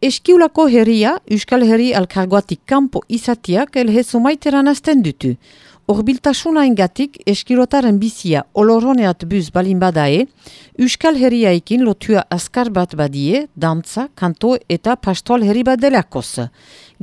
Eskiulako herria, Euskal Herri alkargoatik kanpo izatiak elhe zumaiteran azten dutu. Horbiltasuna ingatik eskilotaren bizia oloroneat buz balin badae, Euskal Herriaikin lotua askar bat badie, dantza, kanto eta pastoal herri bat delakoz.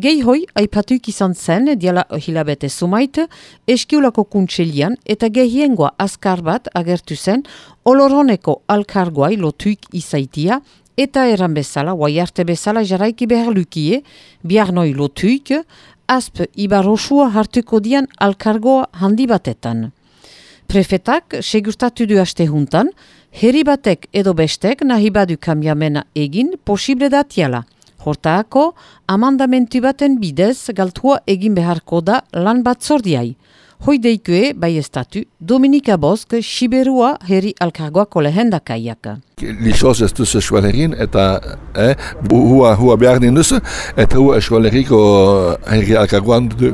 Gehi hoi, aipatuik izan zen, diala hilabete sumait, eskiulako kuntselian eta gehiengoa askar bat agertu zen oloroneko alkargoai lotuik izaitia, eta eran bezala, guai arte bezala jaraiki behar lukie, bihar noi lotuik, asp ibarosua hartuko dian alkargoa handi batetan. Prefetak segustatu du haste juntan, herri batek edo bestek nahi badu kamiamena egin posible datiala. Hortaako, amandamentu baten bidez galtua egin beharko da lan bat zordiai. Hoi deikue, bai estatu, Dominika Bosk, Siberua herri alkargoako lehendakaiak. Lisoz ez duzu eskualerin eta eh, hua, hua behar din duzu eta hua eskualeriko herri alkargoan du.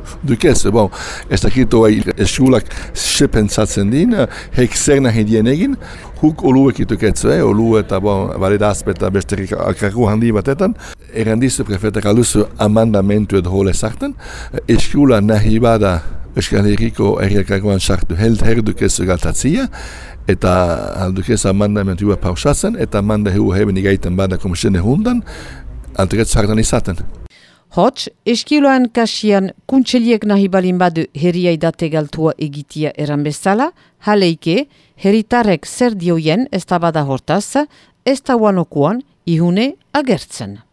Bon, ez dakitu eskualak sepentzatzen din, heik zer nahi dien egin, huk oluek ituketzu, eh, olu eta bon, baleda azpeta beste alkargo handi batetan. Errandizu prefetak aluzu amandamentu edo hole sartan, eskula nahi bada Euskal Herriko erriakagoan sartu held herdukezu galtatzia, eta aldukez amandamentua pausatzen, eta manda heu heben igaiten bada komisene hundan, altuket sartan izaten. Hots, eskiloan kasian kuntseliek nahi balin badu herriai date galtua egitia eran bezala, haleike, herritarek zer dioien ez da bada hortaz, ez da ihune agertzen.